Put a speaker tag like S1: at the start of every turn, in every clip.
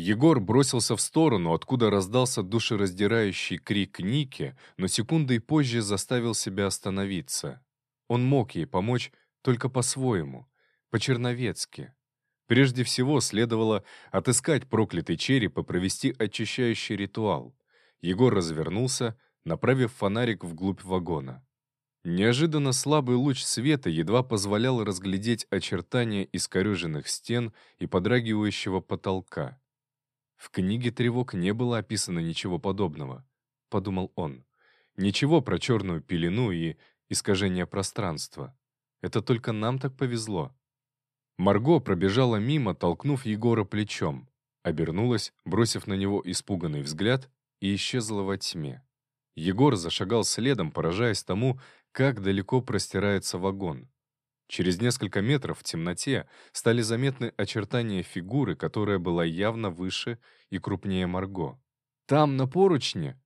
S1: Егор бросился в сторону, откуда раздался душераздирающий крик Ники, но секундой позже заставил себя остановиться. Он мог ей помочь только по-своему, по-черновецки. Прежде всего следовало отыскать проклятый череп и провести очищающий ритуал. Егор развернулся, направив фонарик вглубь вагона. Неожиданно слабый луч света едва позволял разглядеть очертания искореженных стен и подрагивающего потолка. В книге тревог не было описано ничего подобного, подумал он. Ничего про черную пелену и искажение пространства. Это только нам так повезло. Марго пробежала мимо, толкнув Егора плечом, обернулась, бросив на него испуганный взгляд, и исчезла во тьме. Егор зашагал следом, поражаясь тому, как далеко простирается вагон. Через несколько метров в темноте стали заметны очертания фигуры, которая была явно выше и крупнее Марго. «Там, на поручне!»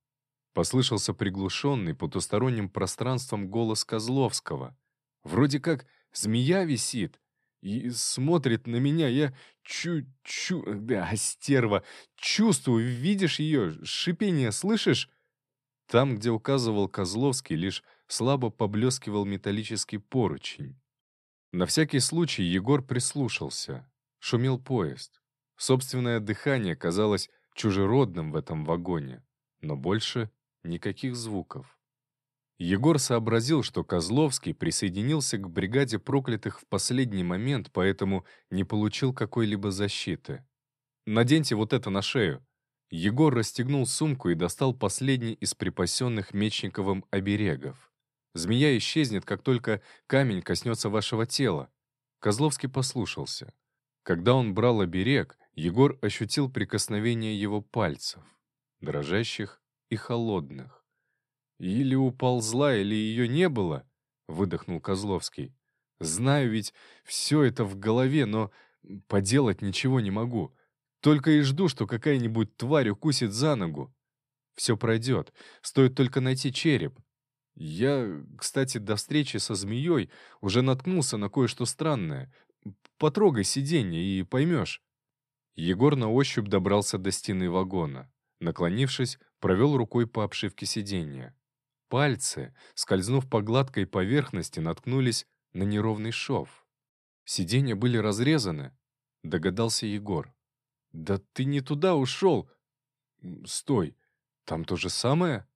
S1: Послышался приглушенный потусторонним пространством голос Козловского. «Вроде как змея висит и смотрит на меня. Я чу-чу... Да, стерва! Чувствую, видишь ее? Шипение слышишь?» Там, где указывал Козловский, лишь слабо поблескивал металлический поручень. На всякий случай Егор прислушался. Шумел поезд. Собственное дыхание казалось чужеродным в этом вагоне, но больше никаких звуков. Егор сообразил, что Козловский присоединился к бригаде проклятых в последний момент, поэтому не получил какой-либо защиты. «Наденьте вот это на шею». Егор расстегнул сумку и достал последний из припасенных Мечниковым оберегов. Змея исчезнет, как только камень коснется вашего тела. Козловский послушался. Когда он брал оберег, Егор ощутил прикосновение его пальцев, дрожащих и холодных. «Или уползла, или ее не было», — выдохнул Козловский. «Знаю ведь, все это в голове, но поделать ничего не могу. Только и жду, что какая-нибудь тварь укусит за ногу. Все пройдет, стоит только найти череп, я, кстати, до встречи со змеей уже наткнулся на кое-что странное. Потрогай сиденье и поймешь. Егор на ощупь добрался до стены вагона. Наклонившись, провел рукой по обшивке сиденья. Пальцы, скользнув по гладкой поверхности, наткнулись на неровный шов. Сиденья были разрезаны, догадался Егор. «Да ты не туда ушел!» «Стой, там то же самое?»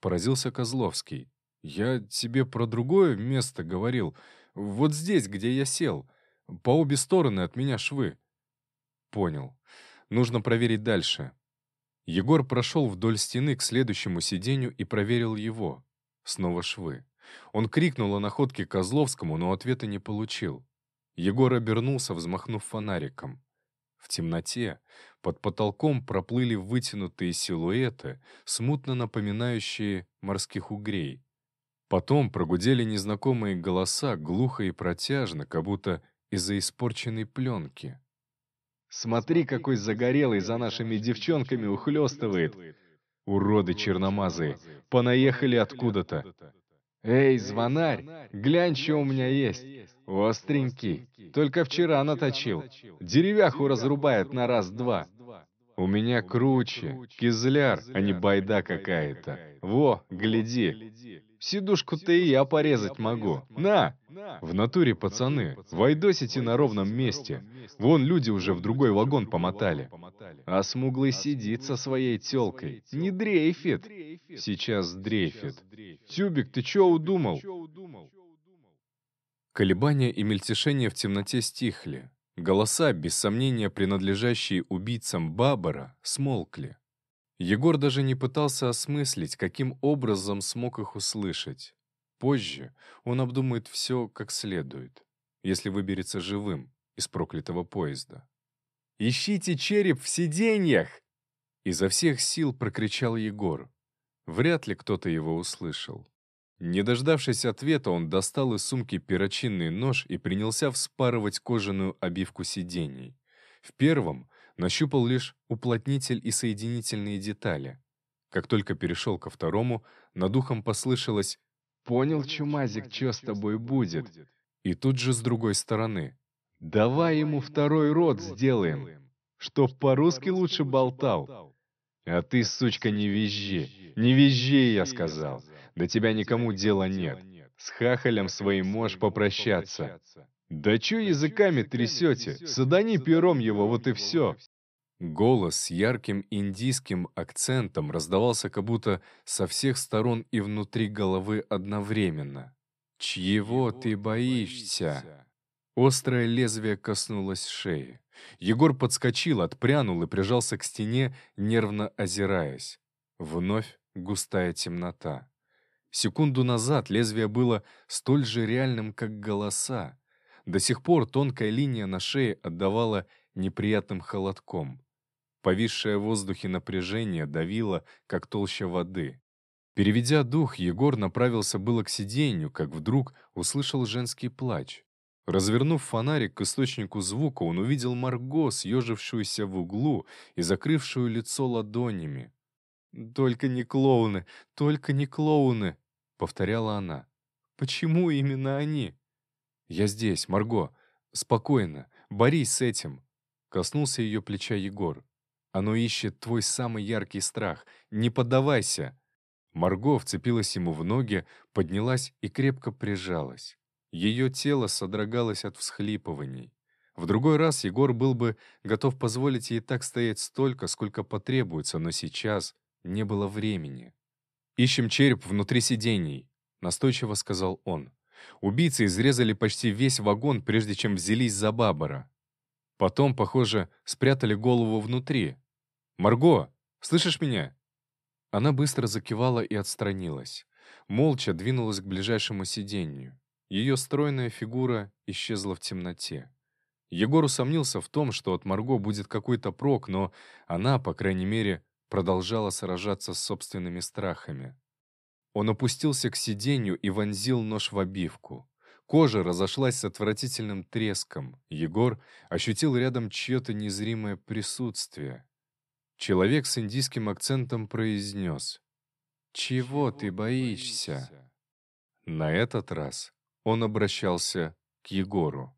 S1: Поразился Козловский. «Я тебе про другое место говорил. Вот здесь, где я сел. По обе стороны от меня швы». «Понял. Нужно проверить дальше». Егор прошел вдоль стены к следующему сиденью и проверил его. Снова швы. Он крикнул о находке Козловскому, но ответа не получил. Егор обернулся, взмахнув фонариком. В темноте под потолком проплыли вытянутые силуэты, смутно напоминающие морских угрей. Потом прогудели незнакомые голоса, глухо и протяжно, как будто из-за испорченной пленки.
S2: «Смотри, какой загорелый за нашими девчонками ухлёстывает! Уроды черномазые! Понаехали откуда-то! Эй, звонарь, глянь, что у меня есть! Остренький! Только вчера наточил! Деревяху разрубает на раз-два!» У меня круче, кизляр, а не байда какая-то. Во, гляди. Сидушку-то и я порезать могу. На! В натуре, пацаны, войдосите на ровном месте. Вон люди уже в другой вагон помотали. А смуглый сидит со своей тёлкой. Не дрейфит. Сейчас дрейфит. Тюбик, ты чё удумал?
S1: Колебания и мельтешения в темноте стихли. Голоса, без сомнения принадлежащие убийцам Бабара, смолкли. Егор даже не пытался осмыслить, каким образом смог их услышать. Позже он обдумает все как следует, если выберется живым из проклятого поезда.
S2: «Ищите череп в сиденьях!»
S1: Изо всех сил прокричал Егор. Вряд ли кто-то его услышал. Не дождавшись ответа, он достал из сумки перочинный нож и принялся вспарывать кожаную обивку сидений. В первом нащупал лишь уплотнитель и соединительные детали. Как только перешел ко второму, над ухом послышалось
S2: «Понял, чумазик, что с тобой будет?»
S1: И тут же с другой стороны.
S2: «Давай ему второй рот сделаем!» Чтоб по-русски лучше болтал. А ты, сучка, не визжи. Не визжи, я сказал. До тебя никому дела нет. С хахалем своим можешь попрощаться. Да чё языками трясете? Садани пером его, вот и все.
S1: Голос с ярким индийским акцентом раздавался как будто со всех сторон и внутри головы одновременно. «Чьего ты боишься?» Острое лезвие коснулось шеи. Егор подскочил, отпрянул и прижался к стене, нервно озираясь. Вновь густая темнота. Секунду назад лезвие было столь же реальным, как голоса. До сих пор тонкая линия на шее отдавала неприятным холодком. Повисшее в воздухе напряжение давило, как толща воды. Переведя дух, Егор направился было к сиденью, как вдруг услышал женский плач. Развернув фонарик к источнику звука, он увидел Марго, съежившуюся в углу и закрывшую лицо ладонями. «Только не клоуны, только не клоуны!» — повторяла она. «Почему именно они?» «Я здесь, Марго. Спокойно. Борись с этим!» Коснулся ее плеча Егор. «Оно ищет твой самый яркий страх. Не поддавайся!» Марго вцепилась ему в ноги, поднялась и крепко прижалась. Ее тело содрогалось от всхлипываний. В другой раз Егор был бы готов позволить ей так стоять столько, сколько потребуется, но сейчас не было времени. «Ищем череп внутри сидений», — настойчиво сказал он. Убийцы изрезали почти весь вагон, прежде чем взялись за Бабара. Потом, похоже, спрятали голову внутри. «Марго, слышишь меня?» Она быстро закивала и отстранилась. Молча двинулась к ближайшему сиденью. Ее стройная фигура исчезла в темноте. Егор усомнился в том, что от Марго будет какой-то прок, но она, по крайней мере, продолжала сражаться с собственными страхами. Он опустился к сиденью и вонзил нож в обивку. Кожа разошлась с отвратительным треском. Егор ощутил рядом чье-то незримое присутствие. Человек с индийским акцентом произнес «Чего ты боишься?» На этот раз он обращался к Егору.